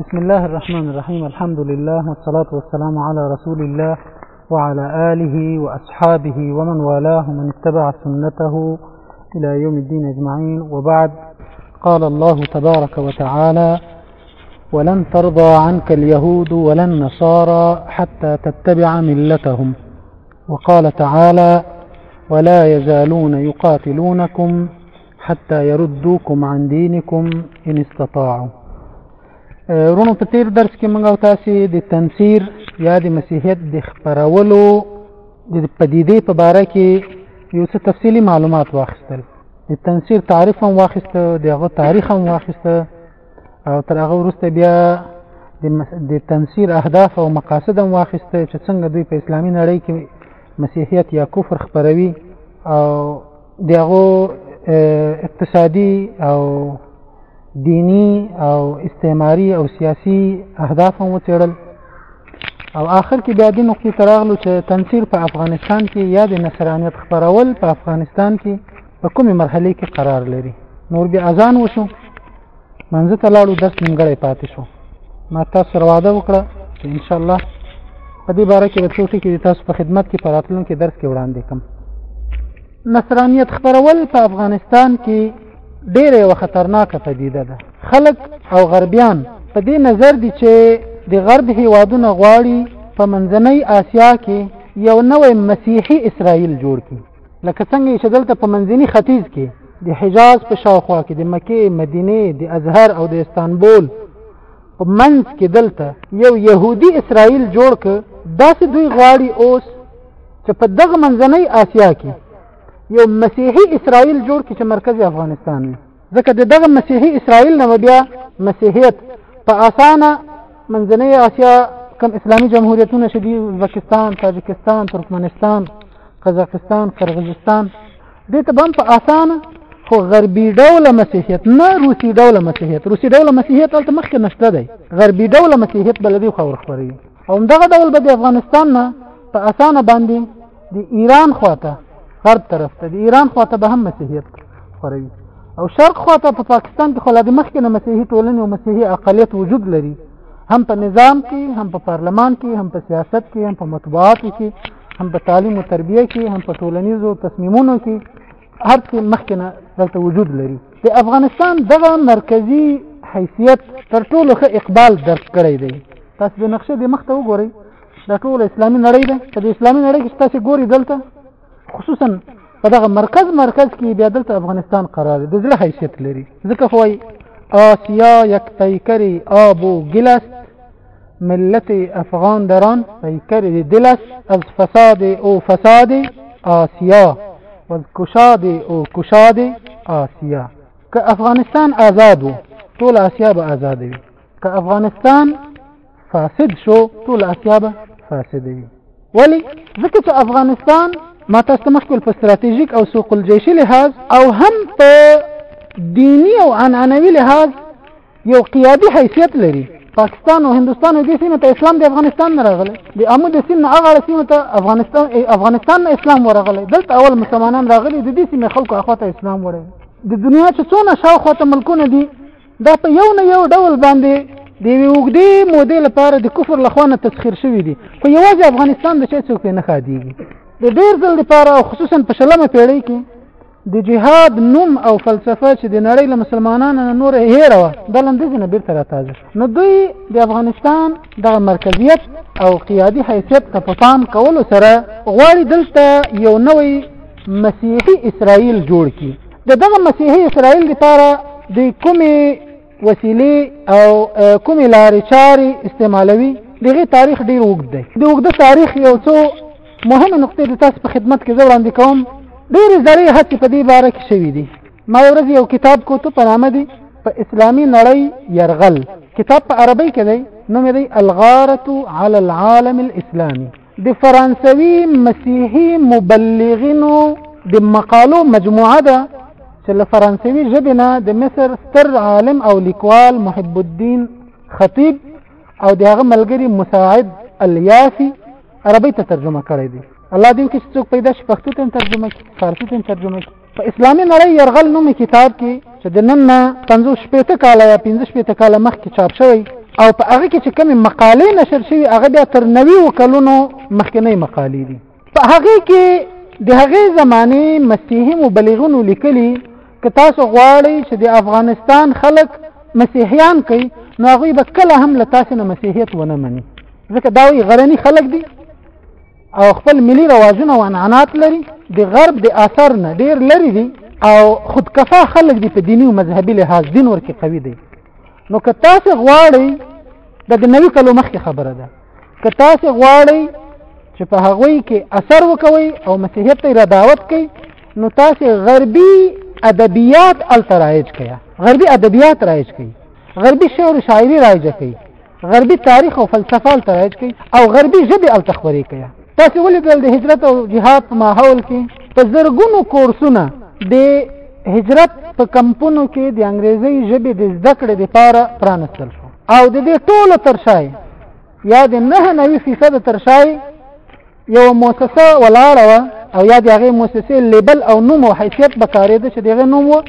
بسم الله الرحمن الرحيم الحمد لله والصلاة والسلام على رسول الله وعلى آله وأصحابه ومن والاه من اتبع سنته إلى يوم الدين أجمعين وبعد قال الله تبارك وتعالى ولن ترضى عنك اليهود ولا النصارى حتى تتبع ملتهم وقال تعالى ولا يزالون يقاتلونكم حتى يردوكم عن دينكم ان استطاعوا رونو په تیر درس کې موږ تاسو د تنصیر یا د مسیحیت د خبرولو د پدیدې په باره کې یو څه تفصیلی معلومات واخیستل د تنصیر تعریف هم واخیسته د هغه تاریخ هم واخیسته او تر هغه وروسته بیا د تنصیر اهداف او مقاصد هم واخیسته چې څنګه دوی په اسلامي نړۍ کې مسیحیت یا کفر خبروي او د هغو اقتصادي او دینی او استعماري او سیاسي اهداف هم وڅېړل او آخر کې بیا دې نقطې ته راغلو چې تنصیر په افغانستان کې یا د نصرانیت خپرول په افغانستان کې په کومې مرحله کې قرار لري نور بیا اذان وشو منځ ته لاړو درس نیمګړی پاتې شو ما تاسو سره وعده وکړه چې ان شاء الله په دې باره کې د څو ټکي تاسو په خدمت کې په راتلونکي درس کې وړاندې کوم نصرانیت خبرول په افغانستان کې ډېره یوه خطرناکه پدیده ده خلک او غربیان په دې نظر دي چې د غرب هیوادونه غواړي په منځنۍ آسیا کې یو نوی مسیحي اسرائیل جوړ کړي لکه څنګه چې دلته په منځني ختیځ کې د حجاز په شاوخوا کې د مکې مدینه د ازهر او د استانبول په منځ کې دلته یو يهودي اسرائیل جوړ ک داسې دوی غواړي اوس چې په دغه منځنۍ آسیا کې یو مسیحي اسرائیل جوړ کړي چې مرکز افغانستان وي ځکه د دغه مسیحي اسرائیل نه بیا مسیحیت په اسانه منځنۍ اسیا کم اسلامي جمهوریتونه چې دي ازبکستان تاجکستان ترکمنستان قزاقستان قرغیزستان دې ته هم په اسانه خو غربي ډوله مسیحیت نه روسي ډوله مسیحیت روسي ډوله مسیحیت هلته مخکې نشته دی غربي ډوله مسیحیت بلدي خو ورخبروي او دغه ډول به د افغانستان نه په اسانه باندې د ایران خواته غرب طرف ته د ایران خواته به هم مسیحیت خوروي او شرق خواته په پاکستان کې خو لا د مخکې نه مسیحي ټولنې او مسیحي اقلیت وجود لري هم په نظام کې هم په پارلمان کې هم په سیاست کې هم په مطبوعاتو کې هم په تعلیم او تربیه کې هم په ټولنیزو تصمیمونو کې هر څه مخکنه دلته وجود لري د افغانستان دغه مرکزی حیثیت تر ټولو ښه اقبال درک کړی دی تاسو د نقشې د مخ ته وګورئ د ټول اسلامي نړۍ ده چې د اسلامي نړۍ کې تاسو ګوري دلته خصوصا په دغه مرکز مرکز کې بیا دلته افغانستان قرار دی د زړه حیثیت لري ځکه خو آسیا یک پیکری آب و گل است ملت افغان در آن پیکر دل است از فساد او فساد آسیا و از کشاد او کشاد آسیا که افغانستان آزاد و ټول آسیا به آزاد وي که افغانستان فاسد شو ټول آسیا به فاسد وي ولی ځکه چې افغانستان ما تاسو مخکې په ستراتیژیک او سوق الجیشي لحاظ او هم په دینی او عنعنوي لحاظ یو قیادي حیثیت لري پاکستان او هندستان او دې سیمه ته اسلام د افغانستان نه راغلی د امو د سیمه هغه سیمه ته افغانستان افغانستان نه اسلام ورغلی دلته اول مسلمانان راغلي د دې سیمه خلکو اخواته اسلام ورغلی د دنیا چې څونه شاوخوا ته ملکونه دي دا په یو نه یو ډول باندې د یوې اوږدې مودې لپاره د کفر له خوا نه تسخیر شوي دي خو یوازې افغانستان د شی څوک نه ښادېږي د ډېر ځل لپاره او خصوصا په شلمه پېړۍ کې د جهاد نوم او فلسفه چې د نړۍ له مسلمانانو نه نور هېره وه دا لنډیز نه بیرته راتازه شو نو دوی د افغانستان دغه مرکزیت او قیادي حیثیت ته په پام کولو سره غواړي دلته یو نوی مسیحي اسرائیل جوړ کړي د دغه مسیحي اسرائیل لپاره د کومې وسیلې او کومې لارې چارې استعمالوي دغه تاریخ ډیر وګد دی د وګد تاریخ یو څو مهمه نقطې د تاسو په خدمت کې زه وړاندې کوم ډېرې زړې هڅې په دې باره کې شوې دي ما یو ورځ یو کتاب کوتو په نامه دی په اسلامي نړۍ یرغل کتاب په عربی کې دی نوم یې دی الغارة على العالم الاسلامي د فرانسوي مسیحي مبلغینو د مقالو مجموعه ده چې له فرانسوي ژبې نه د مصر ستر عالم او لیکوال محب الدین خطیب او د هغه ملګری مساعد الیافي عربي ته ترجمه کړی دی الله دې وکړي چې څوک پیدا شي پښتو ته ترجمه کړي فارسي ته ترجمه کړي په اسلامي نړۍ يرغل نومي کتاب کې چې د نن نه پنځوس شپېته کاله یا پنځه شپېته کاله مخکې چاپ شوی او په هغه کې چې کومې مقالې نشر شوي هغه بیا تر نویو کلونو مخکنۍ مقالې دي په هغې کې د هغې زمانې مسیحي مبلغونو لیکلي که تاسو غواړئ چې د افغانستان خلک مسیحیان کوي نو هغوی به کله هم له تاسو نه مسیحیت ونه مني ځکه دا وایي غرني خلک دي او خپل ملي رواجونه او عنعنات لري د غرب د آثار نه ډیر لري دي او خودکفا خلک دي په دیني او مذهبي لحاظ دین ورکه قوي دي نو که تاسو غواړئ د نوي کلو مخکې خبره ده که تاسو غواړئ چې په هغوی کې اثر وکوي او مسیحیت ته دعوت کوي نو تاسو غربي ادبیات الترایج کړئ غربي ادبیات رایج کړئ غربي شعر او شاعري رایج کوي غربي تاریخ او فلسفه ته رایج کوي او غربي ژبه ال تخوري کوي تاسو ولې د هجرت او جهاد په ماحول کې په زرګونو کورسونه د هجرت په کمپونو کې د انګریزي ژبې د زده کړې لپاره پرانستل شو او د دې ټولو ترشای یا د نه نوي فیصد ترشای یو موسسه ولاړه وه او یا د هغې موسسې لیبل او نوم او حیثیت به کارېده چې د هغې نوم و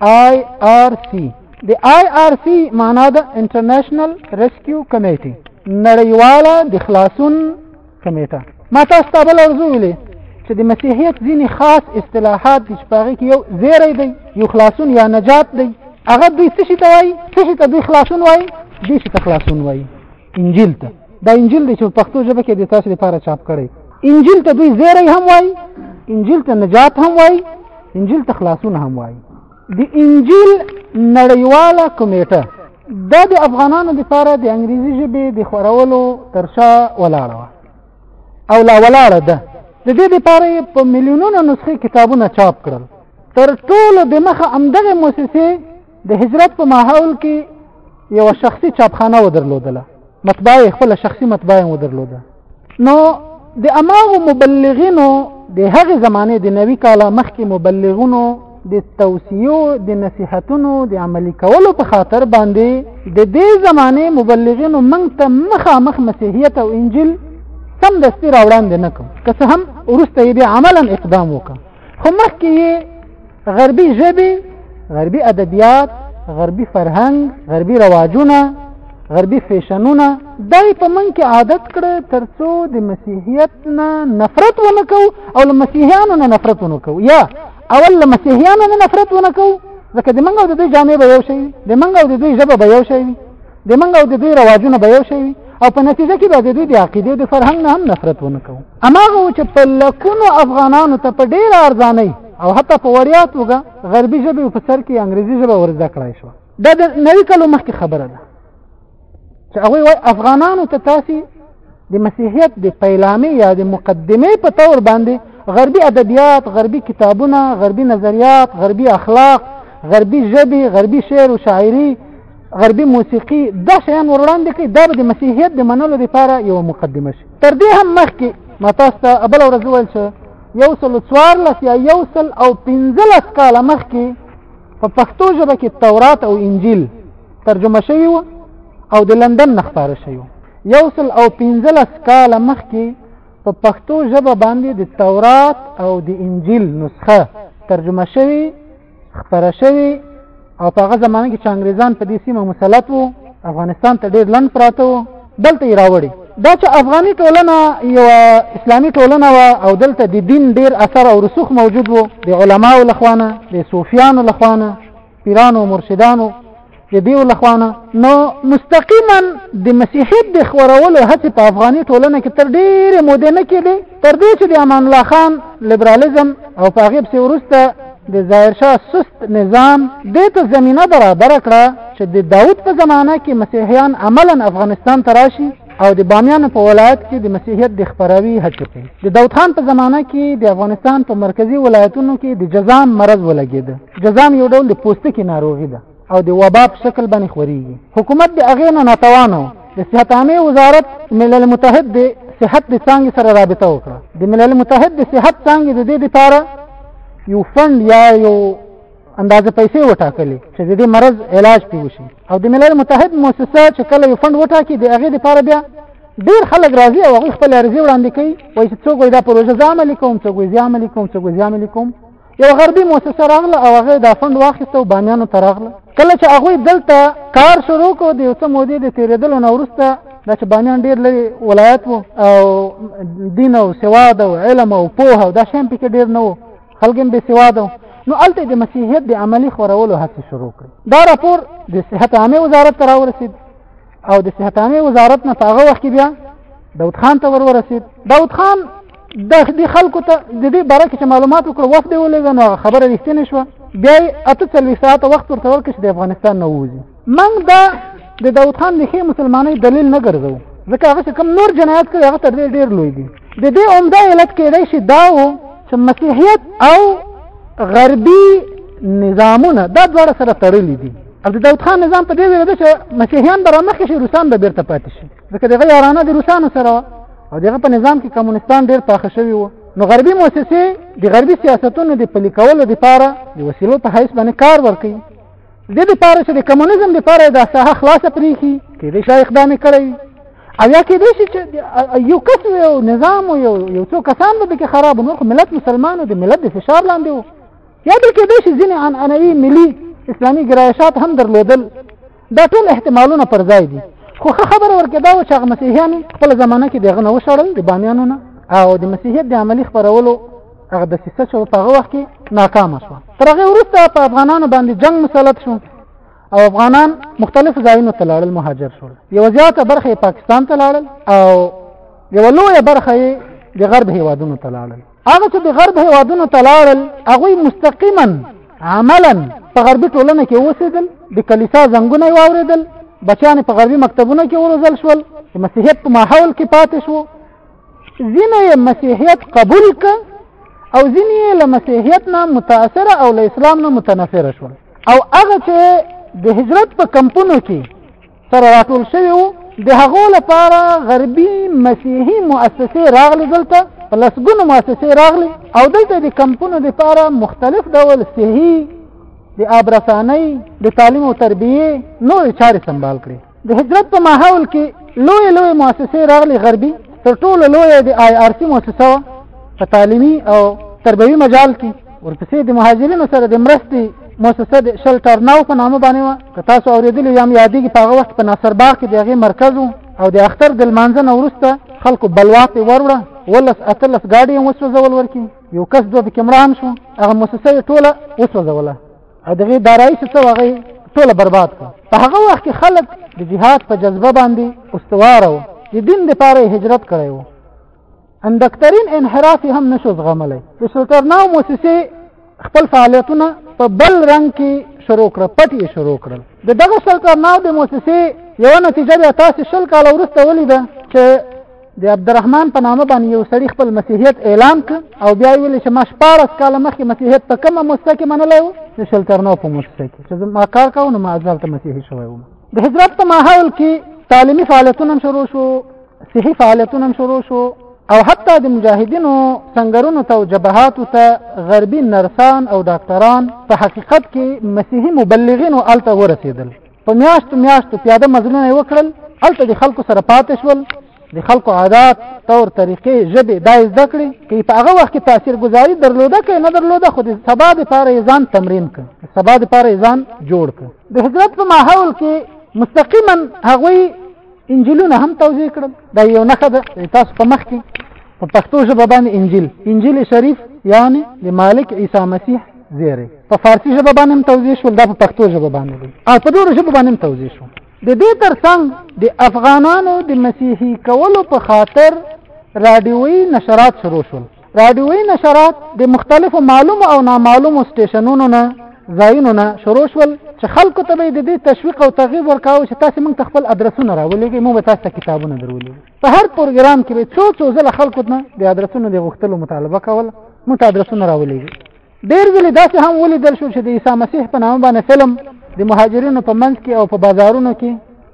آی آر سی د آی آر سی معنا ده انټرنیشنل ریسکیو کمیټي نړیواله د خلاصون کمیټه ما تاسو ته بل ارزو ویلې چې د مسیحیت ځینې خاص اصطلاحات دي چې په هغې کې یو زیری دی یو خلاصون یا نجات دی هغه دوی څه شي ته وایي څه شي ته دوی خلاصون وایي دوی شي ته خلاصون وایي انجیل ته دا انجیل دی چې پښتو ژبه کې د تاسو لپاره چاپ کړي انجیل ته دوی زیری هم وایي انجیل ته نجات هم وایي انجیل ته خلاصون هم وایي د انجیل نړیواله کمیټه دا د افغانانو لپاره د انګریزي ژبې د خورولو تر شا ولاړه وه او لا ولاړه ده د دې لپاره په میلیونونو نسخې کتابونه چاپ کړل تر ټولو د مخه همدغه موسسې د هجرت په ماحول کې یو شخصي چاپخانه و درلودله مطبعه خپل شخصي مطبعه و درلوده نو د اماغو مبلغینو د هغې زمانې د نوي کاله مخکې مبلغونو د توصیو د نصیحتونو د عملی کولو په خاطر باندې د دې زمانې مبلغینو منګ ته مخامخ مسیحیت او انجیل سم دستی راوړاندې نه کوم که څه هم وروسته یې بیا عملا اقدام وکړ خو مخکې یې غربي ژبې غربي ادبیات غربي فرهنګ غربي رواجونه غربي فیشنونه دا یې په من کې عادت کړه تر څو د مسیحیت نه نفرت ونه کو او له مسیحیانو نه نفرت ونه کو یا اول له مسیحیانو نه نفرت ونه کو ځکه د منګو د دوی جامع به یو شي د منګو د دوی ژبه به یو شي د منګ او د دوی رواجونه به یو شي او په نتیجه کې به د دوی د عقیده د فرهنګ نه هم نفرت ونه کوو اماغه چې په لکونو افغانانو ته په ډیر ارزانه او حتی په وړیا توګه غربي ژبه په سر کې انګریزي ژبه ورزده کړای شو دا د نوي کلو مخکې خبره ده چې هغه وای افغانانو ته تاسو د مسیحیت د پیلامې یا د مقدمه په تور باندې غربي ادبیات غربي کتابونه غربي نظریات غربي اخلاق غربي ژبه غربي شعر او شاعري غربي موسیقي دا شیان ور وړاندې کوي دا به د مسیحیت د منلو لپاره یو مقدمه شي تر دې هم مخکې ما تاسو ته بل ورځ وویل چې یو سل څوارلس یا یو سل او پنځلس کاله مخکې په پښتو ژبه کې تورات او انجیل ترجمه شوی و او د لندن نه خپاره شوی یو سل او پنځلس کاله مخکې په پښتو ژبه باندې د تورات او د انجیل نسخه ترجمه شوی خبره شوی او په هغه زمانه کې چې انګريزان په دې سیمه مسلط وو افغانستان ته ډېر لن پراته وو دلته یې راوړي دا چې افغاني ټولنه یو اسلامي ټولنه وه او دلته د دین ډېر اثر او رسوخ موجود وو د علماو لخوانه د صوفیانو لخوانه پیرانو مرشدانو د دیو لخوانه نو مستقیما د مسیحیت د خورولو هڅې په افغاني ټولنه کې تر ډېرې مودې نه کېدې تر دې چې د امان الله خان لیبرالیزم او په هغې پسې وروسته د ظاهرشاه سست نظام دې ته زمینه برابره کړه چې د داود په زمانه کې مسیحیان عملا افغانستان ته راشي او د بامیانو په ولایت کې د مسیحیت د خبروي هڅې کوي د داود خان په زمانه کې د افغانستان په مرکزی ولایتونو کې د جزام مرض ولګېده جزام یو ډول د پوستکي ناروغي ده او د وبا په شکل باندې خوريږي حکومت د اغې نه ناتوانو د صحت عامه وزارت ملل متحد د صحت د څنګه سره رابطه وکړه د ملل متحد د صحت څنګه د دې لپاره یو فند یا یو اندازه پیسې وټاکلې چې د دې مرض علاج پیوشي او د ملل متحد موسسه چې کله یو فند وټاکي د هغې لپاره بیا ډیر خلک راځي او هغوی خپل عرضې وړاندې کوي وایي چې څوک وایي دا پروژه زه عملي کوم څوک وایي زه عملي کوم څوک وایي زه عملي کوم یو غربي موسسه راغله او هغه دا فند واخیسته او بامیانو ته راغله کله چې هغوی دلته کار شروع کړو د یو څه مودې د تېرېدلو نه وروسته دا چې بامیان ډېر لري ولایت و او دین او سواد او علم او پوهه او دا شیان پکې ډېر نه و خلک هم بېسواده نو هلته د مسیحیت د عملي خورولو هڅې شروع کړې دا راپور د صحت عامې وزارت ته راورسېد او د صحت عامې وزارت نه په هغه وخت کې بیا داود خان ته ور ورسېد داود خان د دې خلکو ته د دې باره کې چې معلومات وکړو وخت دی ولېږه نو خبره رښتینې شوه بیا یې اته څلوېښت ساعته وخت ورته ورکړ چې د افغانستان نه ووځي موږ دا د داود خان د ښې مسلمانۍ دلیل نه ګرځو ځکه هغه چې کوم نور جنایت کړی هغه تر دې ډېر لوی دي د دې عمده علت کېدای شي دا و چې مسیحیت او غربي نظامونه دا دواړه سره تړلي دي او د داود خان نظام په دې ویره ده چې مسیحیان به رامخکې شي روسان به بېرته پاتې شي ځکه دغه یارانه د روسانو سره وه او دغه په نظام کې کمونستان ډېر پاخه شوي وو نو غربي موسسې د غربي سیاستونو د پلي کولو لپاره د وسیلو په حیث باندې کار ورکوي د دې لپاره چې د کمونیزم لپاره دا ساحه خلاصه پریخي کې د شای اقدام کړی او یا کې دې چې یو کس یو نظام یو یو څو کسان به کې خراب نو ملت مسلمانو د ملت د فشار لاندې وو یا دې کې دې چې ځینې ان انوي ملي اسلامي ګرایشات هم درلودل دا ټول احتمالونه پر ځای دي خو خبر ورکه دا و چې هغه مسیحیان خپل زمانه کې دغه نو شړل د بامیانو نه او د مسیحیت د عملی خبرولو هغه د سیسه چې په هغه وخت کې ناکامه شو تر هغه وروسته په افغانانو باندې جنگ مسلط شو او افغانان مختلف ځایونو ته لاړل مهاجر شول یو زیاته برخه یې پاکستان ته لاړل او یو لویه برخه یې د غرب هیوادونو ته لاړل هغه چې د غرب هیوادونو ته لاړل هغه مستقیما عملا په غربي ټولنه کې اوسېدل د کلیسا زنګونه یې واورېدل بچیان په غربي مکتبونو کې وروزل شول د مسیحیت په ماحول کې پاتې شو ځینې یې مسیحیت قبول ک او ځینې یې له مسیحیت نه متاثر او له اسلام نه متنفر شول او هغه چې د هجرت په کمپونو کې سره راټول شوی وو د هغو لپاره غربي مسیحي مؤسسې راغلي دلته په لسګونو مؤسسې راغلي او دلته د کمپونو لپاره مختلف ډول صحي د آبرسانۍ د تعلیم او تربیې نورې چارې سنبال کړي د هجرت په ماحول کې لوی لوی مؤسسې راغلي غربي تر ټولو لوی د آی آر سي مؤسسه وه په تعلیمي او تربوي مجال کې ورپسې د مهاجرینو سره د مرستې مؤسسه د شلټر ناو په نامه باندې وه که تاسو اورېدلي یا هم یادېږي په هغه وخت په ناصر باغ کې د هغې مرکز و او د اختر د لمانځه نه وروسته خلکو بلوا پرې وروړه ولس اتلس ګاډي هم وسوځول ورکي یو کس دوه پکې مړه هم شو هغه موسسه یې ټوله وسوځوله دغه دارای څه څه وغي ټول برباد کړ په هغه وخت کې خلک د جهاد په جذبه باندې استوار وو د دین لپاره هجرت کړی وو اندکترین انحراف هم نشو زغملی د سلطرناو موسسه خپل فعالیتونه په بل رنگ کې شروع کړ پټي شروع کړل د دغه سلطرناو د موسسه یو نتیجه بیا تاسو شل کال وروسته ولیده چې د عبدالرحمن په نامه باندې یو سړي خپل مسیحیت اعلان ک او بیا ویل چې ما شپارس کال مخکې مسیحیت په کومه موسسه کې منلی و د شلترنو په موسسه کې چې ما کار کاوه نو ما ځلته مسیحي شوی وم د هجرت په ماحول کې تعلیمي فعالیتونه هم شروع شو صحي فعالیتونه هم شروع شو او حتی د مجاهدینو سنگرونو ته او جبهاتو ته غربي نرسان او ډاکټران په حقیقت کې مسیحي مبلغینو الته ورسېدل په میاشتو میاشتو پیاده مزلونه وکړل هلته د خلکو سره پاتې شول د خلکو عادات طور طریقې ژبې دا زده کړې که په هغه وخت کې تاثیر گذاری درلوده که نه درلوده خو د سبا دپاره یې ځان تمرین کړ د سبا دپاره یې ځان جوړ کړ د هجرت په ماحول کې مستقیما هغوی انجیلونه هم توضیح کړل دا یو نښه ده تاسو په مخ کې په پښتو ژبه باندې انجیل انجیل شریف یعنی د مالک عیسی مسیح زیری په فارسی ژبه باندې هم توضیح شول دا په پښتو ژبه باندې دی او په ډېرو ژبو باندې هم توضیح شو د دې ترڅنګ د افغانانو د مسیحي کولو په خاطر راډیوي نشرات شروع شول راډیوي نشرات د مختلفو معلومو او نامعلومو سټیشنونو نه ځایونو نه شروع شول چې خلکو ته به د دې تشویق او ترغیب ورکاوه چې تاسو موږ ته خپل ادرسونه راولېږئ موږ به تاسو ته کتابونه درولې په هر پروګرام کې به څو څو ځله خلکو نه د ادرسونو د غوښتلو مطالبه کوله موږ ته ادرسونه راولېږئ ډېر ځلې داسې هم ولیدل شو چې د عیسی مسیح په نامه باندې فلم د مهاجرینو په منځ کې او په بازارونو کې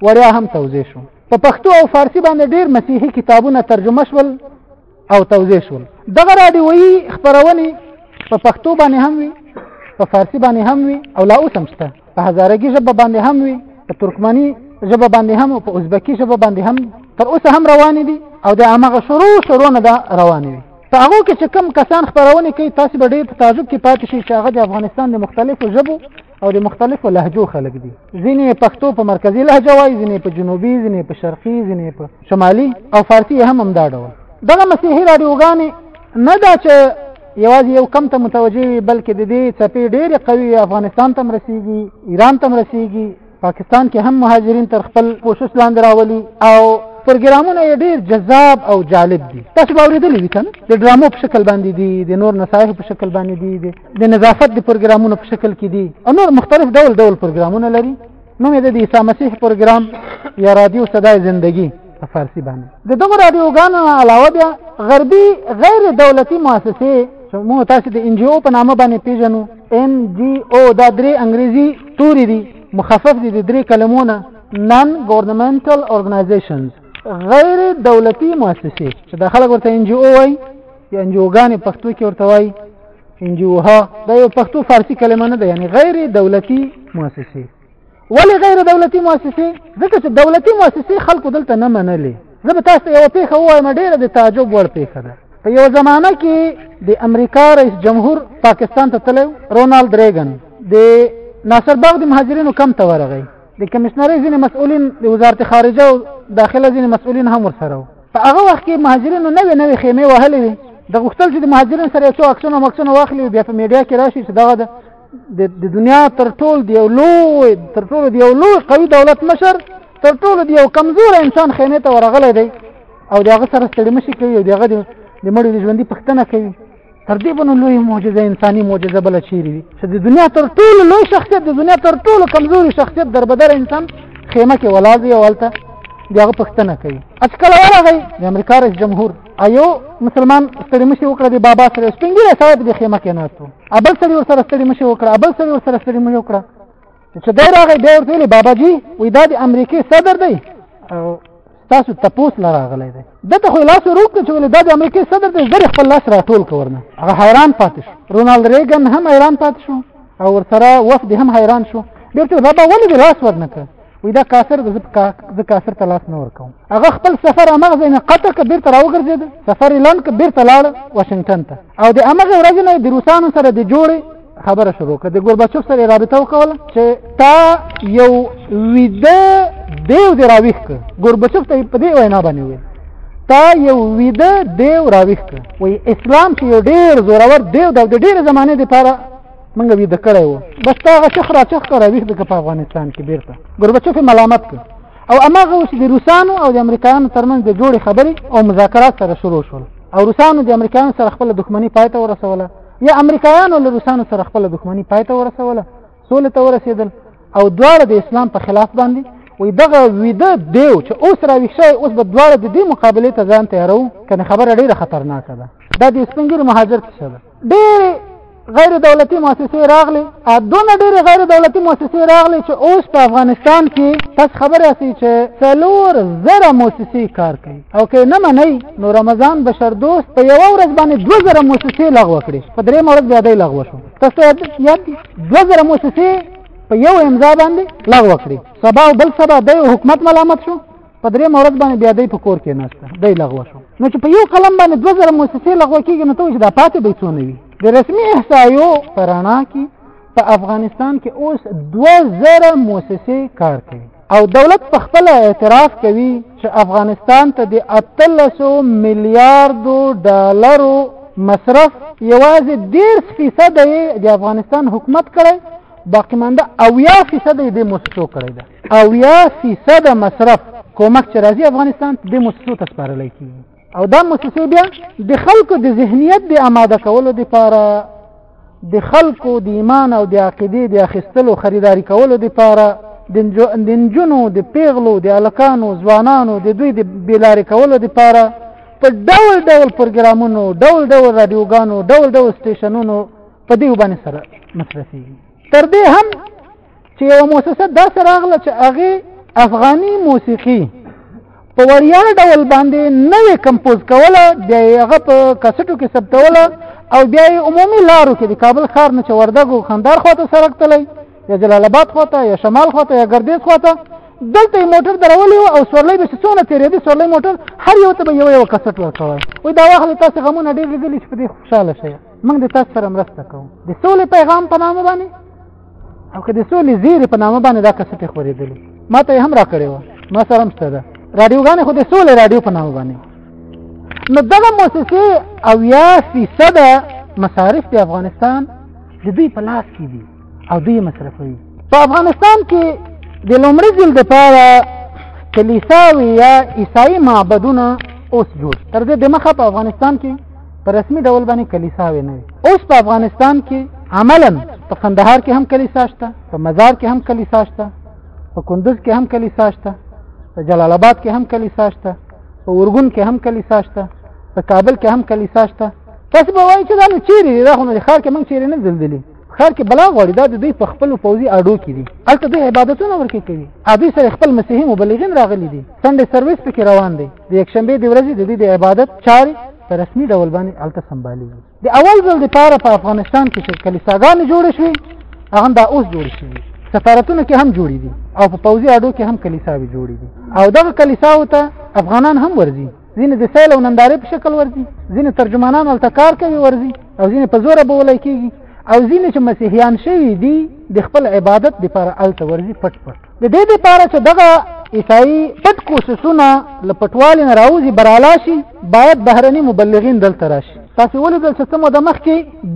وریا هم توضیح شو په پښتو او فارسی باندې ډېر مسیحي کتابونه ترجمه شول او توضیح شول دغه رادیوي خبرونه په پښتو باندې هم وي په فارسی باندې هم وي او لا اوس هم شته په هزارګي ژبه باندې هم وي په ترکمني ژبه باندې هم او په ازبکی ژبه باندې هم تر اوسه هم روان دي او د هغه شروع شروع نه ده روان وي په هغه کې چې کم کسان خبرونه کوي تاسو به ډېر تعجب کې پاتې شئ چې هغه د افغانستان د مختلفو ژبو او د مختلفو لهجو خلک دي ځینې پښتو په مرکزي لهجه وایي ځینې په جنوبي ځینې په شرقي ځینې په شمالي او فارسي هم همدا ډول دغه مسیحي راډیوګانې نه دا چې یوازې یو کم ته متوجه وي بلکې د دې څپې ډېرې قوي افغانستان ته رسیږي ایران ته رسیږي پاکستان کې هم مهاجرین تر خپل کوشش لاندې راولي او پروګرامونه یې ډیر جذاب او جالب دي تاسو به اورېدلي وي که نه د ډرامو په شکل باندې دي د نور نصایحو په شکل باندې دي د نظافت د پروګرامونو په شکل کې دي او نور مختلف ډول ډول پروګرامونه لري نو مې د عیسی مسیح پروګرام یا رادیو صدای زندگی په فارسی باندې د دغه رادیوګانو علاوه بیا غربي غیر دولتي مؤسسې چې موږ تاسو د ان جی او په نامه باندې پیژنو ان جی او دا درې انګریزي توري دي مخفف دي د درې کلمونه نان ګورنمنټل اورګنایزیشنز غیر دولتي مؤسسې چې د خلک ورته ان جی او وایي چې انجوګانې پښتو کې ورته وایي انجوها دا یو پښتو فارسی کلمه نه ده یعنی غیر دولتي مؤسسه ولې غیر دولتي مؤسسه ځکه چې دولتي مؤسسه خلکو دلته نه منلې زه به تاسو یو پیښه وایم ډیره د تعجب وړ پیښه ده په یو زمانہ کې د امریکا رئیس جمهور پاکستان ته تللی رونالد ریګن د ناصر باغ د مهاجرینو کم ته ورغی د کمشنرۍ ځینې مسؤلین د وزارت خارجه او داخله ځینې مسؤلین هم ورسره وو په هغه وخت کې مهاجرینو نوې نوې خیمې وهلې وي د غوښتل چې د مهاجرینو سره یو څو عکسونه مکسونه واخلي بیا په میډیا کې راشي چې دغه د دنیا تر ټول دی لوی تر ټول دی لوی قوي دولت مشر تر ټول دی یو کمزور انسان خیمه ته ورغلی دی او دغه سره ستړي مشي کوي او دغه د مړي ژوندۍ پښتنه کوي تر دې بنو لوی معجزه انساني معجزه بل چیرې وي چې د دنیا تر ټولو لوی شخصیت د دنیا تر ټولو کمزوري شخصیت دربدر انسان خیمه کې ولاړ دی او هلته د هغه پوښتنه کوي اټکل ورغی د امریکا رئیس جمهور ایو مسلمان ستړي مشي وکړه د بابا سره سپینګره سره د خیمه کې ناستو ابل سړي ورسره ستړي مشي وکړه ابل سړي ورسره ستړي مشي وکړه چې دا راغی بیا ورته ویل بابا جی وای دا د امریکای صدر دی او تاسو تپوس لراغلی دی دته خو لاس ورو کړ چې ولې دا د امریکای صدر دی زر خپل لاس راټول کورنه هغه حیران پاتې شو رونالد ریګن هم حیران پاتې شو او ورسره وفد هم حیران شو بیرته بابا ولې د لاس ورنکړ وې دا کاسر د زب کاسر ته لاس نه ورکوم هغه خپل سفر امغه زینه قطع ک بیرته راوګرځید سفر اعلان ک بیرته لاړ واشنگټن ته او د امغه ورځ نه د روسانو سره د جوړې خبره شروع کړه د ګورباچوف سره رابطه وکوله چې تا یو ویده دیو دی راویخ کړ ګورباچوف ته په دې وینا باندې وي تا یو ویده دیو راویخ کړ وای اسلام چې یو ډیر زورور دیو د ډیر زمانه د پاره منګه وی د کړه و بس تا هغه چخ را چخ کړه ویخ د په افغانستان کې بیرته ګورباچوف ملامت کړ او اماغه اوس د روسانو او د امریکایانو ترمنځ د جوړې خبرې او مذاکرات سره شروع شول او روسانو د امریکایانو سره خپل دښمنی پای ته ورسوله یا امریکایانو له روسانو سره خپل دښمنی پای ته ورسوله سولې ته ورسېدل او دواړه د اسلام په خلاف باندې وي دغه ویده دیو چې اوس را ویښ شوی اوس به دواړه د دې مقابلې ته ځان تیارو کنه خبره ډیره خطرناکه ده دا د سپنګیر مهاجر څه ده ډېر غیر دولتي مؤسسې راغلي دونه ډېر غیر دولتي مؤسسې راغلي چې اوس په افغانستان کې تاسو خبره سي چې څلور زره مؤسسې کار کوي او که نه منئ نو رمضان بشر دوست په یوه ورځ باندې دوه زره موسسې لغوه کړې په درېیمه ورځ بیا دی لغوه شو تاسو یاد دي دوه زره موسسې په یو امضا باندې لغوه کړې سبا او بل سبا دی حکومت ملامت شو په درېیمه ورځ باندې بیا دی په کور کې نشته دی لغوه شو نو چې په یو قلم باندې دوه زره موسسې لغوه کېږي نو ته چې دا پاتې به څونه وي د رسمي احصایو په رڼا کې په افغانستان کې اوس 2000 موسسې کار کوي او دولت په خپل اعتراف کوي چې افغانستان ته د 1300 میلیارډو ډالرو مصرف یوازې 10% یې د افغانستان حکومت کړی باقی مانده اویا فیصد یې د موسسو کړی ده اویا فیصد مصرف کومک چې راځي افغانستان د موسسو ته سپارلی کیږي او دا موسسه بیا د خلکو د ذهنیت د آماده کولو لپاره د خلکو د ایمان او د عقیده د اخیستلو خریداري کولو لپاره د نجونو د پیغلو د الکانو ځوانانو د دوی د بیلارې کولو لپاره په ډول ډول پروګرامونو ډول ډول رادیوګانو ډول ډول سټیشنونو په دې باندې سره مصرفي تر دې هم چې یو موسسه داسې راغله چې هغه افغاني موسیقي په وړیا ډول باندې نوې کمپوز کوله بیا یې هغه په کسټو کې ثبتوله او بیا یې عمومي لارو کې د کابل ښار نه چې وردګ او خندار خواته سرک تللی یا جلال آباد خواته یا شمال خواته یا ګردیز خواته دلته یې موټر درولي او سورلی به چې څونه تېرېدي سورلی موټر هر یو ته به یو یو کسټ ورکوی وایي دا واخلې تاسو غمونه ډېر لیدلي چې په دې خوشحاله شئ موږ د تاسو سره مرسته کوو د سولې پیغام په نامه باندې او که د سولې زیری په نامه باندې دا کسټ خورېدلې ما ته هم را کړې و ما سره هم شته ده رادیوګانې خو د سولې رادیو په نامه باندې نو دغه موسسې او یا فیصد مصارف د افغانستان د دوی په لاس کې دي او دوی مصرفوي په افغانستان کې د لومړي ځل دپاره کلیساوې یا عیسایي معبدونه اوس جوړ تر دې دمخه په افغانستان کې په رسمي ډول باندې کلیساوې نه وي اوس په افغانستان کې عملا په قندهار کې هم کلیسا شته په مزار کې هم کلیسا شته په کندوز کې هم کلیسا شته په جلال آباد کې هم کلیسا شته په اورګون کې هم کلیسا شته په کابل کې هم کلیسا شته تاسو به وایئ چې دا نو چیرې دی دا خو نو د ښار کې موږ چیرې نه زلزلې ښار کې بلا غواړي دا د دوی په خپل پوځي اډو کې دي هلته دوی عبادتونه ورکې کوي او دوی سره خپل مسیحي مبلغین راغلي دي سنډې سرویس پکې روان دی د یکشنبې د ورځې د دوی د عبادت چارې په رسمي ډول باندې هلته سمبالېږي د اول ځل دپاره په افغانستان کې چې کلیساګانې جوړې شوې هغه دا اوس جوړې شوي سفارتونه کې هم جوړې دي او په پوځي اډو کې هم کلیساوې جوړې دي او دغه کلیساو ته افغانان هم ورځي ځینې د سیل او نندارې په شکل ورځي ځینې ترجمانان هلته کار کوي ورځي او ځینې په زوره بولی کېږي او ځینې چې مسیحیان شوي دي د خپل عبادت دپاره هلته ورځي پټ پټ د دې دپاره چې دغه عیسائی پټ کوششونه له پټوالي نه راوځي برالا شي باید بهرني مبلغین دلته راشي تاسو ولیدل چې څه موده مخکې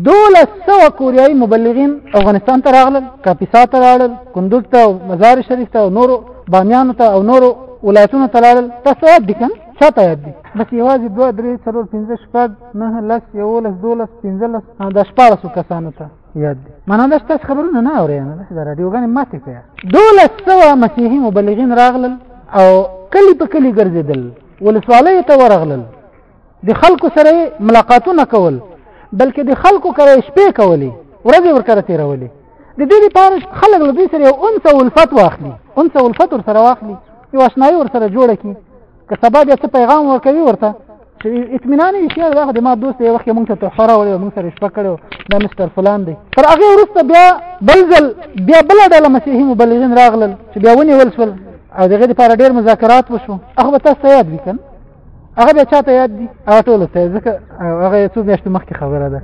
دولس سوه کوریایي مبلغین افغانستان ته راغلل کاپیسا ته راغلل کندوز ته مزار شریف ته او نورو بامیانو ته او نورو ولایتونو ته لاړل تاسو یاد دي کنه چا ته یاد دي بس یوازې دوه درې څلور پنځه شپږ نهه لس یولس دولس پنځلس دا شپاړسو کسانو ته یاد دي معنا دا ستاسو خبرونه نه اوري نه دا راډیوګانې ماتې کړه دولس سوه مسیحي مبلغین راغلل او کلی په کلی ګرځېدل ولسوالیو ته ورغلل د خلکو سره ملاقاتونه کول بلکې د خلکو کره شپې کولې ورځې ورکره تیرولې د دې لپاره خلک له دې سره یو انس او الفت واخلي انس او الفت ور سره واخلي یو آشنایي ور سره جوړه کی که سبا بیا څه پیغام ورکوي ورته چې اطمینان یې شي دا د ما دوست یو وخت مونږ ته تحفه راوړې مونږ سره شپه کړو دا مستر فلان دی تر هغه وروسته بیا بل ځل بیا بل ډله مسیحي مبلغین راغلل چې بیا ونیول شول او دغه لپاره ډېر مذاکرات وشو هغه تاسو یاد وکړئ هغه بیا چاته یاد دي هغه ټول ته ځکه هغه څو میاشتې مخکې خبره ده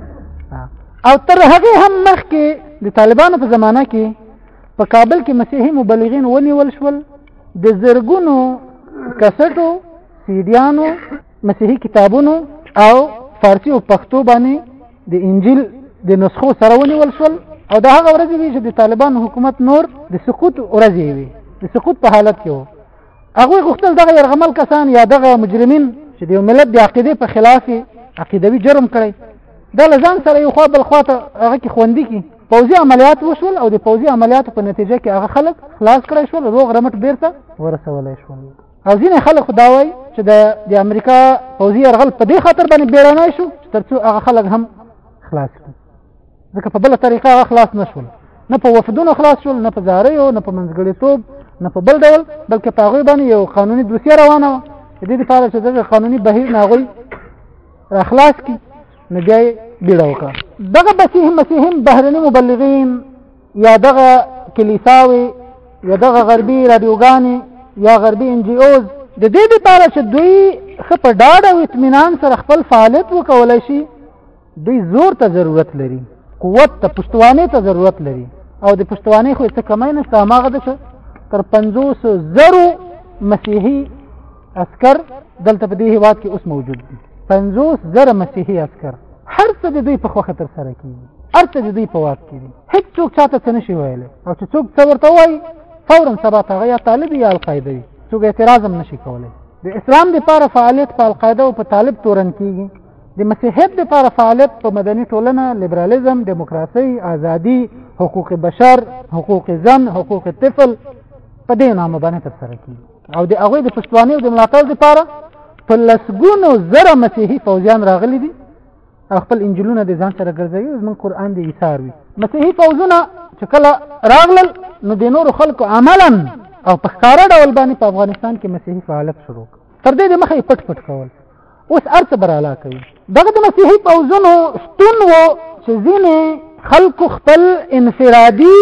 او تر هغه هم مخکې د طالبانو په زمانه کې په کابل کې مسیحي مبلغین ونیول شول د زرګونو کسټو سیډیانو مسیحي کتابونو او فارسی او پښتو باندې د انجیل د نسخو سره ونیول شول او د هغه ورځې چې د طالبان حکومت نور د سقوط ورځې وي د سقوط په حالت کې وو هغه غوښتل دغه يرغمل کسان یا دغه مجرمین چې د ملت د عقیده په خلاف عقیدوي جرم کړي دا لزان سره یو خو بل خواته هغه کې خوندې کی پوزي عملیات وشول او د پوزي عملیاتو په نتیجه کې هغه خلک خلاص کړی شول روغ رمټ بیرته ورسولای شول او ځینې خلک دا وایي چې د امریکا پوزي يرغل په دې خاطر باندې بیرانه شو ترڅو هغه خلک هم خلاص کړي ځکه په بل طریقه هغه خلاص نشول نه په وفدونو خلاص شول نه په زاریو نه په منځګړیتوب نه په بل ډول بلکې په هغوی باندې یو قانوني دوسیه روانه وه د دې لپاره چې دغه قانوني بهیر نه هغوی راخلاص کړي نو بیا یې بیړه وکړه دغه بسیح مسیحیم بهرني مبلغین یا دغه کلیساوې یا دغه غربي رادیوګانې یا غربي ان جی اوز د دې لپاره چې دوی ښه په ډاډ او اطمینان سره خپل فعالیت وکولی شي دوی زور ته ضرورت لري قوت ته پښتوانه ته ضرورت لري او د پښتوانه خو څه کمای نه شته ماغه ده تر 500 زرو مسیحي عسكر دلته په دې هواد کې اوس موجود دي 500 زره مسیحي عسكر هر څه د دوی په خوخه تر سره کیږي هر څه د دوی په واک کې دي هیڅ څوک چاته څه نشي ویل او چې څوک څه ورته وایي فورا سبا ته یا طالب یا القاعده وي څوک اعتراض هم نشي کولای د اسلام لپاره فعالیت په القاعده او په طالب تورن کیږي د مسیحیت لپاره فعالیت په مدني ټولنه لیبرالیزم دیموکراسي ازادي حقوق بشر حقوق زن حقوق طفل په دې نامه باندې ترسره کیږي او د هغوی د پښتواني او د ملاتړ لپاره په لسګونو زره مسیحي فوجیان راغلي دي او خپل انجلونه د ځان سره ګرځوي زمون قران دی ایثار وي مسیحي فوجونه چې کله راغلل نو د نورو خلکو عملا او په ښکاره ډول باندې په افغانستان کې مسیحي فعالیت شروع تر دې مخه یې پټ پټ کول اوس ارته برالا کوي دغه د مسیحي پوځونو شتون وو چې ځینې خلکو خپل انفرادي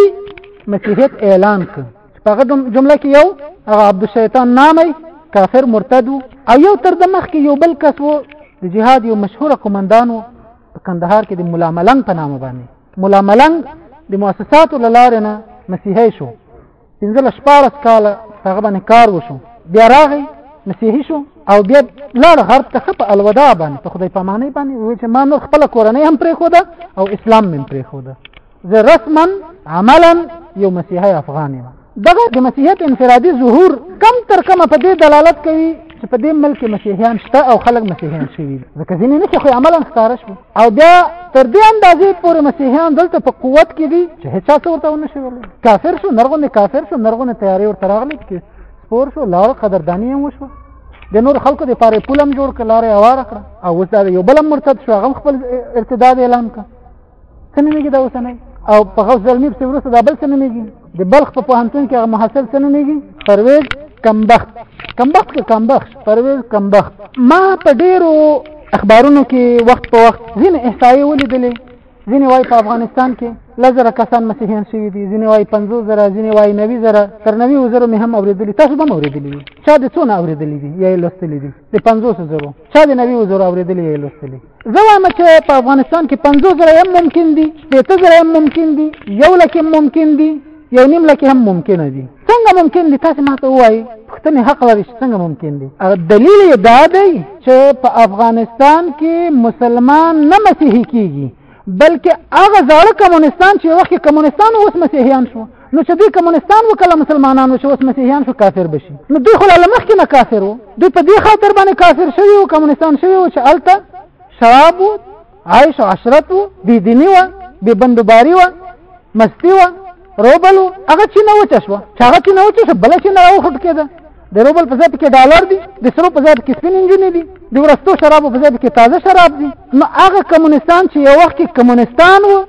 مسیحیت اعلان کړ په هغه جمله کې یو هغه عبد الشیطان نامي کافر مرتد او یو تر د مخ کې یو بل کس وو د جهاد یو مشهور قومندان وو په کندهار کې د مولا ملنګ په نامه باندې مولا ملنګ د مؤسساتو لاره نه مسیحي شو پنځله شپارس کاله هغه باندې کار وشو بیا راغی مسیحي شو او بیا لاړ غرب ته په الوداع باندې په خدای پامانۍ باندې وی چې ما نور خپل کورنۍ هم پرې خوده او اسلام مې پرې خوده زه رسما عملا یو مسیحي افغان یم دغه د مسیحیت انفرادي ظهور کم تر کمه په دې دلالت کوي چې په دې ملک کې مسیحیان شته او خلک مسیحیان شوي دي ځکه ځینې نه خو عملا ښکاره شو او بیا تر دې اندازې پورې مسیحیان دلته په قوت کې دي چې هیڅ څه ورته ونه شي ویل کافر شو نرغونه کافر شو نرغونه تیارې ورته راغلي چې سپور شو لاړ قدردانی یې وشو د نور خلکو د پاره پولم جوړ کړ لارې اواره کړ او اوس دا یو بل مرتد شو هغه خپل ارتداد اعلان کړ څه نومېږي دا اوسنی او په غوث زلمي پسې وروسته دا بل څه نومېږي د بلخ په پوهنتون کې هغه محصل څه نومېږي پرویز کمبخت کمبخت که کمبخت پرویز کمبخت ما په ډېرو اخبارونو کې وخت په وخت ځینې احصایې ولیدلې ځینې وایي په افغانستان کې لزر کسان مسیحیان شوي دي ځینې وایي 50 زره ځینې وایي 90 زره تر 90 زره مې هم اوریدلي تاسو به اوریدلي دي چا د څونه اوریدلي دي یا لوستلي دي د 50 زره چا د 90 زره اوریدلي یا لوستلي زه وایم چې په افغانستان کې 50 زره هم ممکن دي 30 زره هم ممکن دي یو لک هم ممکن دي یو نیم لک هم ممکن دي څنګه ممکن دي تاسو ماته وایي پښتنې حق لري څنګه ممکن دي دلیل یې دا دی چې په افغانستان کې مسلمان نه مسیحي کیږي بلکې هغه زاړه کمونستان چې وخت کمونستان اوس مسیحیان شو نو چې دوی کمونستان وکړه مسلمانانو چې اوس مسیحیان شو کافر بشي نو دوی خو له مخکې نه کافر وو دوی په دې خاطر باندې کافر شوي وو کمونستان شوي وو چې هلته شراب وو عایش او عشرت وو بېدیني وه بې بندوباري وه مستي وه روبل وو هغه چې نه وچه شوه چې هغه چې نه وچه شوه بله چې نه راوخوټ کېده د روبل په ځای کې ډالر دي د سرو په ځای کې سپین انجونې دي د ورستو شرابو په ځای کې تازه شراب دي نو هغه کمونستان چې یو وخت کې کمونستان وو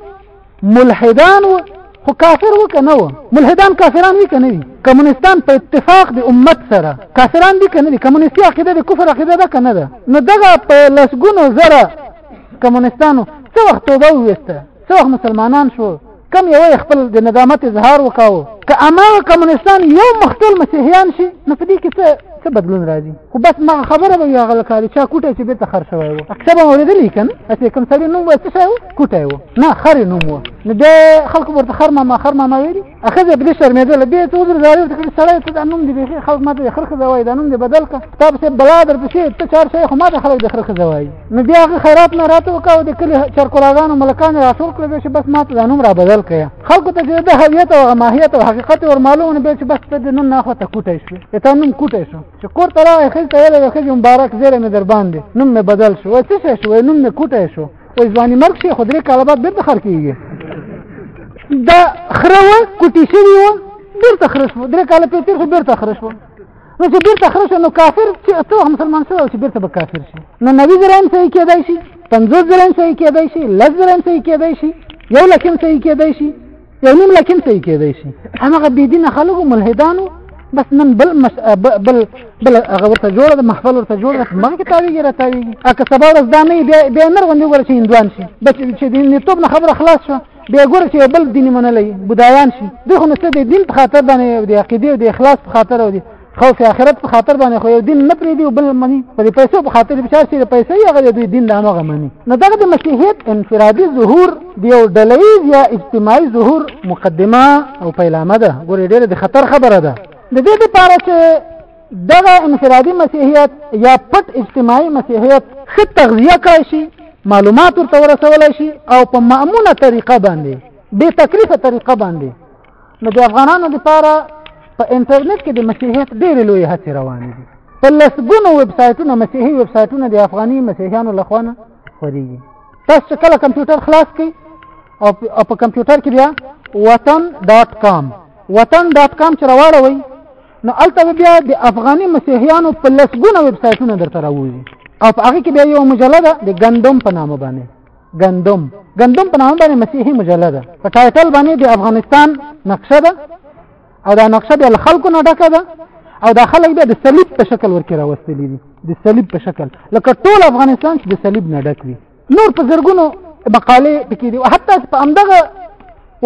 ملحدان و خو کافر و کنه و ملحدان کافران وی کنه وی کمونستان په اتفاق د امت سره کافران دي کنه دي کمونستي عقیده د کفر عقیده ده کنه ده نو دغه په لسګونو زره کمونستانو څو وخت توبه وسته څو وخت مسلمانان شو کم یو خپل د ندامت اظهار وکاو که اما کمونستان یو مختل مسیحیان شي نو په دې کې څه څه بدلون راځي خو بس ما خبره به یو غل کاری چا کوټه چې بیرته خر شوی وو اکثر به اوریدلې کنه چې کوم سړی نوم وڅ شو کوټه وو نه خر نوم وو نو د خلکو ورته خر ما ما خر ما ما ویلي اخر به دې شرمېدل به ته وزر زاري ته کړی سړی ته نوم دې به خلک ما ته خر خزوای دا نوم دې بدل کا تاسو بلا در پسې ته چار شي خو ما ته خلک د خر خزوای نو بیا هغه خیرات نه راته وکاو د کلی چرکولاګانو ملکان را ټول کړل چې بس ماته دا نوم را بدل کړي خلکو ته چې د هویت او ماهیت او حقیقت ور معلومه به چې بس د نن نه خو ته کوټه شو ته نوم کوټه شو چې کور ته راغی خل ته ویل چې مبارک زیره مې در باندې نوم مې بدل شو وای څه شو نوم مې کوټه شو وای ځواني مرګ شي خو درې کاله بعد بیرته خر کیږي دا خره و کوټی شوی و بیرته خره شو درې کاله په تیر خو بیرته خره شو نو چې بیرته خره شو نو کافر چې ته مسلمان شو چې بیرته به کافر شي نو نوي زره هم صحیح کېدای شي پنځوس زره هم صحیح کېدای شي لس زره هم صحیح کېدای شي یو لک هم صحیح کېدای شي یو نیم لک هم صحیح کېدای شي هماغه بېدینه خلکو ملحدانو بس نن بل مش... بل بل هغه ورته جوړه ده محفل ورته جوړه ده ما کې تاویږي را تاویږي اګه سبا ورځ دا نه بیا بیا نر غوندي ورشي اندوان شي بس چې دې نه توب نه خبره خلاص شو بیا ګور چې بل دین منلې بودایان شي دوی خو نسته د دین په خاطر باندې د عقیده او د اخلاص په خاطر او د خوف آخرت په خاطر باندې خو یو دین نه پرې دی بل مني په پیسو په خاطر بچار شي د پیسې هغه د دین نه هغه مني نو دا د مسیحیت انفرادي ظهور د یو ډلېز یا اجتماعي ظهور مقدمه او پیلامه ده ګور ډېر د خطر خبره ده د دې لپاره چې دغه انفرادي مسیحیت یا پټ اجتماعي مسیحیت ښه تغذیه کړی شي معلومات ورته ورسولی شي او په معموله طریقه باندې بې تکلیفه طریقه باندې نو د افغانانو لپاره په انټرنیټ کې د مسیحیت ډېرې لویې هڅې روانې دي په لسګونو ویب سایټونه مسیحي ویب سایټونه د افغاني مسیحیانو له خوا نه خورېږي تاسو چې کله کمپیوټر خلاص کړئ او په کمپیوټر کې بیا وطن ډاټ کام وطن ډاټ کام چې راواړوئ نو الته بیا د افغاني مسیحیانو په لسګونه ویب سایټونه درته راوځي او په هغه کې بیا یو مجله ده د ګندم په نامه باندې ګندم ګندم په نامه باندې مسیحي مجله ده په ټایټل باندې د افغانستان نقشه ده او دا نقشه د خلکو نه ډکه ده او دا خلک بیا د صلیب په شکل ورکې راوستلي دي د صلیب په شکل لکه ټول افغانستان چې د صلیب نه ډک وي نور په زرګونو مقالې پکې دي حتی په همدغه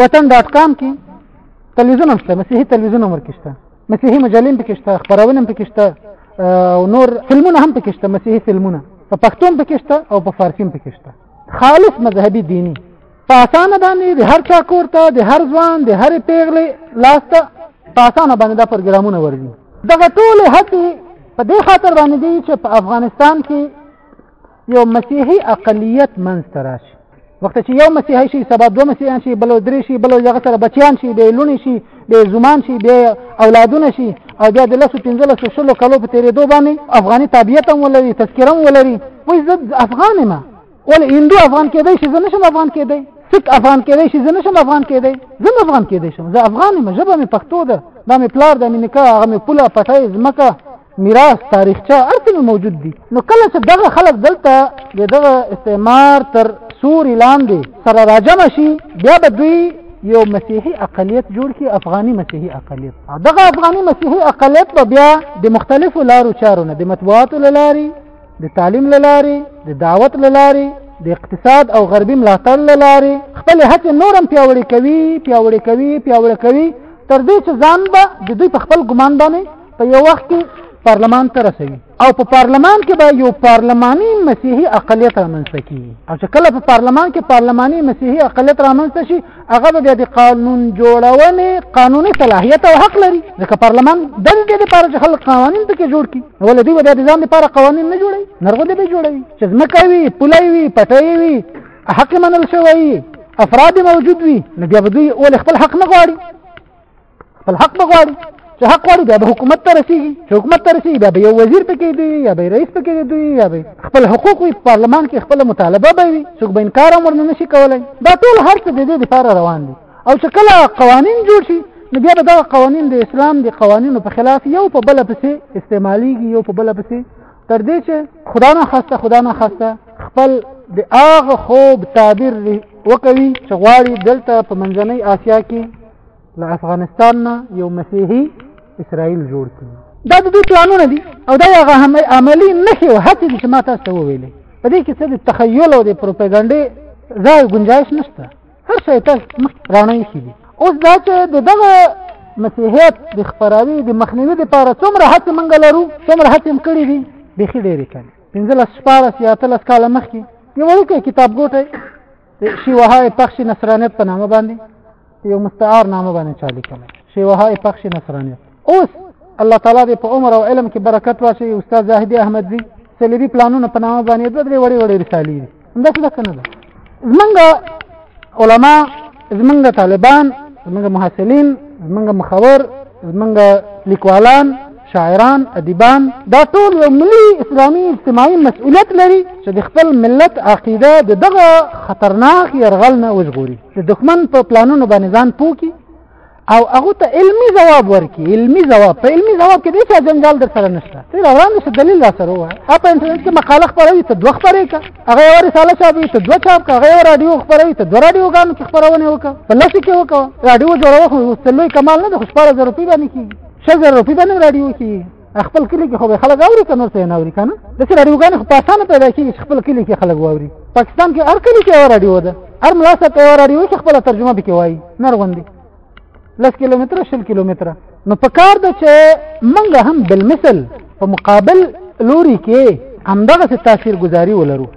وطن ډاټ کام کې تلویزیون هم شته مسیحي تلویزیون هم ورکې شته مسیحي مجلې هم پکې شته خپرونه هم پکې شته او نور فلمونه هم پکې شته مسیحي فلمونه په پښتو هم پکې شته او په فارسي هم پکې شته خالص مذهبي دیني په اسانه باندې د هر چا کور ته د هر ځوان د هرې پیغلې لاس ته په اسانه باندې دا پروګرامونه ورځي دغه ټولې هڅې په دې خاطر باندې دي چې په افغانستان کې یو مسیحي اقلیت منځ ته راشي وخت چې یو مسیحي شي سبا دوه مسیحیان شي بل درې شي بل دغه سره بچیان شي به لونی شي به زمان شي به اولادونه شي او بیا د لسو پنځلسو شلو کلو په تېرېدو باندې افغاني تابعیت هم ولري تذکره هم ولري وایي زه افغان یم ولې هندو افغان کېدی شي زه نشم افغان کېدی سک افغان کېدی شي زه نشم افغان کېدی زه نه افغان کېدی شم زه افغان یم ژبه مې پښتو ده دا مې پلار ده مې نکاح هغه مې پوله پټۍ ځمکه میراث تاریخچه ارته موجود دي نو کله چې دغه خلک دلته د دغه استعمار تر سوري لاندې سره راجم شي بیا به دوی یو مسیحي اقلیت جوړ کی افغاني مسیحي اقلیت دغه افغاني مسیحي اقلیت به بیا د مختلفو لارو چارو نه د مطبوعاتو لاري د تعلیم لاري د دعوت لاري د اقتصاد او غربي ملاتړ لاري خپل هڅه نورم پیاوړې کوي پیاوړې کوي پیاوړې کوي تر دې چې ځان به د دوی په خپل ګمان باندې په یو وخت کې پارلمان ته رسوي او په پارلمان کې به یو پارلماني مسیحي اقلیت رامنځته کیږي او چې کله په پارلمان کې پارلماني مسیحي اقلیت رامنځته شي هغه به د قانون جوړونې قانوني صلاحیت او حق لري ځکه پارلمان دندې لپاره چې خلک قوانین پکې جوړ کړي ولې دوی به د نظام لپاره قوانین نه جوړوي نرغونه به جوړوي چې ځمکه وي پولی وي پټۍ وي حق منل شوی افراد موجود وي نو بیا به دوی ولې خپل حق نه غواړي خپل حق بغواړي چې حق غواړي بیا به حکومت ته رسیږي چې حکومت ته رسیږي بیا به یو وزیر پکې دی یا به رئیس پکې دی یا به خپل حقوق وي پارلمان کې خپل مطالبه به وي څوک به انکار هم ورنه نشي کولای دا ټول هر څه د دې لپاره روان دي او چې کله قوانین جوړ شي نو بیا به دا قوانین د اسلام د قوانینو په خلاف یو په بل پسې استعمالیږي یو په بل پسې تر دې چې خدا نه خسته خدا نه خسته خپل د هغه خوب تعبیر وکوي چې غواړي دلته په منځنۍ آسیا کې له افغانستان نه یو مسیحي اسرائیل جوړ کړي دا د دوی پلانونه دي او دا هغه عملی نښې او هڅې دي چې ما تاسو ته وویلې په دې کې څه د تخیل او د پروپاګانډې ځای ګنجایش نشته هر څه تاسو مخ رانه شي دي اوس دا چې د دغه مسیحیت د خبراوي د مخنیوي لپاره څومره هڅې مونږ لرو څومره هڅې هم کړې دي بېخي ډېرې کړې پنځلس شپاړس یا اتلس کاله مخکې یو وړوکی کتابګوټی شیوهای پخش نصرانیت په نامه باندې یو مستعار نامه باندې چالي کړم شیوهای پخش نصرانیت اوس الله تعالی دې په عمر او علم کې برکت واچي استاد زاهد احمد زی سلیبي پلانونه په نامه باندې دوه درې وړې وړې رسالې دي همدا څه کنه ده زمونږ علما زمونږ طالبان زمونږ محصلین زمونږ مخور زمونږ لیکوالان شاعران ادیبان دا ټول یو ملي اسلامي اجتماعي مسؤلیت لري چې د خپل ملت عقیده د دغه خطرناک يرغل نه وژغوري د دښمن په پلانونو باندې ځان پوکي او هغه ته علمي جواب ورکړي علمي جواب په علمي جواب کې د هیڅ جنجال در سره نشته ته دا وړاندې څه دلیل را سره وایي په انټرنیټ کې مقاله خپروي ته دوه خبرې کا هغه یو رساله چاپوي ته دوه چاپ کا هغه یو رادیو خپروي ته دوه رادیو ګانو کې خپرونه وکړه په لاسي کې وکړه رادیو جوړوه خو څلوي کمال نه ده خو شپاره زر روپۍ باندې کېږي څه زر روپی باندې راډیو کی خپل کلی کې خو به خلک اوري کنه څه نه اوري کنه د سره راډیوګان خو په اسانه پیدا کیږي خپل کلی کې خلک واوري پاکستان کې هر کلی کې راډیو ده هر ملاسه په راډیو کې خپل ترجمه به کوي نرغوندي لس کیلومتر شل کیلومتر نو په کار ده چې منګه هم بل مثل په مقابل لوري کې همدغه تاثیر گذاری ولرو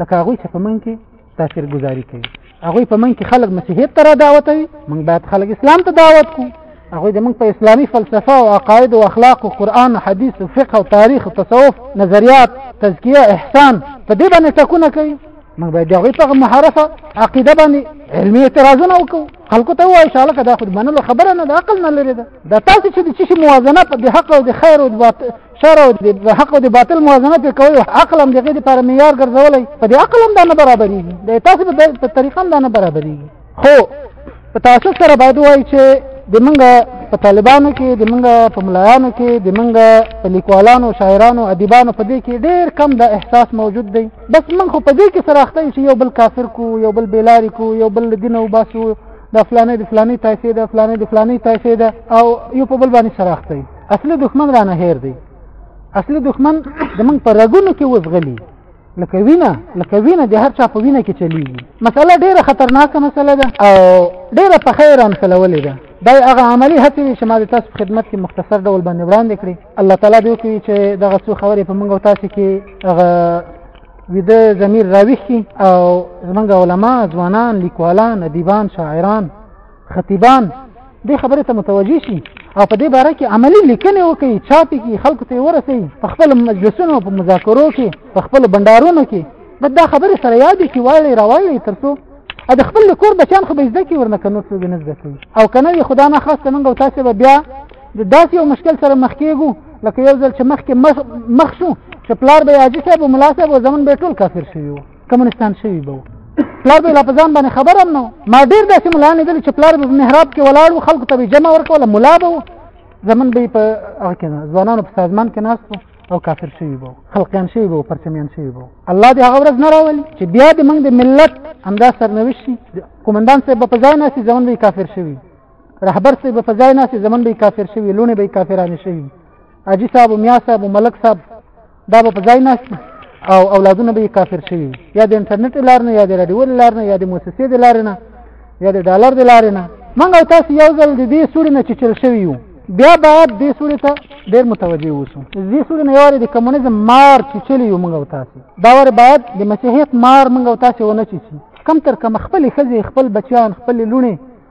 لکه هغه چې په من کې تاثیر گذاری کوي هغه په من کې خلک مسیحیت ته را دعوت وي موږ باید خلک اسلام ته دعوت کو هغه د موږ په اسلامي فلسفه او عقاید او اخلاق او قران او حدیث او فقه او تاریخ او تصوف نظریات تزکیه احسان په دې باندې ټکونه کوي موږ باید هغه په محرفه عقیده باندې علمي اعتراضونه وکړو خلکو ته وایي شاله کدا خود منلو خبره نه د عقل نه لري دا تاسو چې د چی موازنه په حق او د خیر او شر او د حق او د باطل موازنه په کوي عقل هم دغه لپاره معیار ګرځولای په دې عقل هم دا نه برابرېږي د تاسو په طریقه هم دا نه برابرېږي خو په تاسو سره باید وایي چې د منګه په طالبانو کې د منګه په ملایانو کې د منګه په لیکوالانو شاعرانو ادیبانو په دې کې ډېر کم دا احساس موجود دی بس من خو په دې کې سره اخته چې یو بل کافر کو یو بل بیلاری کو یو بل دین او باسو د فلانه د فلانه تایفه ده فلانه د فلانه تایفه ده او یو په بل باندې سره اخته اصلي دښمن رانه هیر دی اصلي دښمن د موږ په رګونو کې وزغلی لکه وینه لکه وینه د هر چا په وینه کې چلیږي مسله ډیره خطرناکه مسله ده او ډیره په خیر انسلولې ده دا هغه عملی هڅې چې ما د تاسو خدمت کې مختصر ډول باندې وړاندې کړې الله تعالی دې وکړي چې دغه څو خبرې په موږ او تاسو کې هغه ویده زمیر راویښي او زمونږ علما ځوانان لیکوالان ادیبان شاعران خطیبان دې خبرې ته متوجي شي او په دې باره کې عملی لیکنې وکړي چاپې کې خلکو ته ورسي په خپل مجلسونو په مذاکرو کې په خپل بندارونو کې بد دا خبرې سره یادې کې واړې راوړې تر څو د خپل کور بچان خو به زده کې ورنه کنو څه نه زده کوي او کنه خدا نه خاص کنه او تاسو به بیا د داسې یو مشکل سره مخ کېږو لکه یو ځل چې مخکې مخ شو چې پلار به یاجي صاحب او ملا صاحب او زمون به ټول کافر شوي وو کمونستان شوی به پلار به لپزان باندې خبر هم نو ما ډیر داسې مولا نه دل چې پلار به محراب کې ولاړ و خلکو ته به جمع ورکول مولا به زمون به په هغه کې ځوانانو په سازمان کې ناست او کافر شوی وو خلقیان شوی وو پرچمیان شوی وو الله دې هغه ورځ نه راولي چې بیا دې موږ د ملت همدا سرنوشت شي قومندان صاحب په ځای ناسي ځمن به کافر شوی رهبر صاحب په ځای ناسي ځمن به کافر شوی لونه به کافرانه شوی اجي صاحب میا صاحب ملک صاحب دا به په ځای ناست او اولادونه به کافر شي یا د انټرنیټ لار نه یا د رادیو لار نه یا د موسسې د لار نه یا د ډالر د لار نه موږ او تاسو یو ځل د دې سوري نه چچل شوی یو بیا باید دې سوري ته ډیر متوجه اوسو دې سوري نه یوارې د کمونیزم مار چچل یو موږ او تاسو دا ور باید د مسیحیت مار موږ او تاسو ونه چچي کم تر کم خپل خزي خپل بچیان خپل لونی